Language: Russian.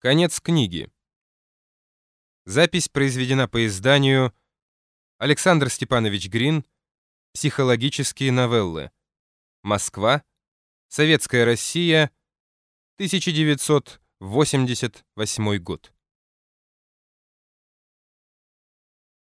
Конец книги. Запись произведена по изданию Александр Степанович Грин «Психологические новеллы». Москва. Советская Россия. 1988 год.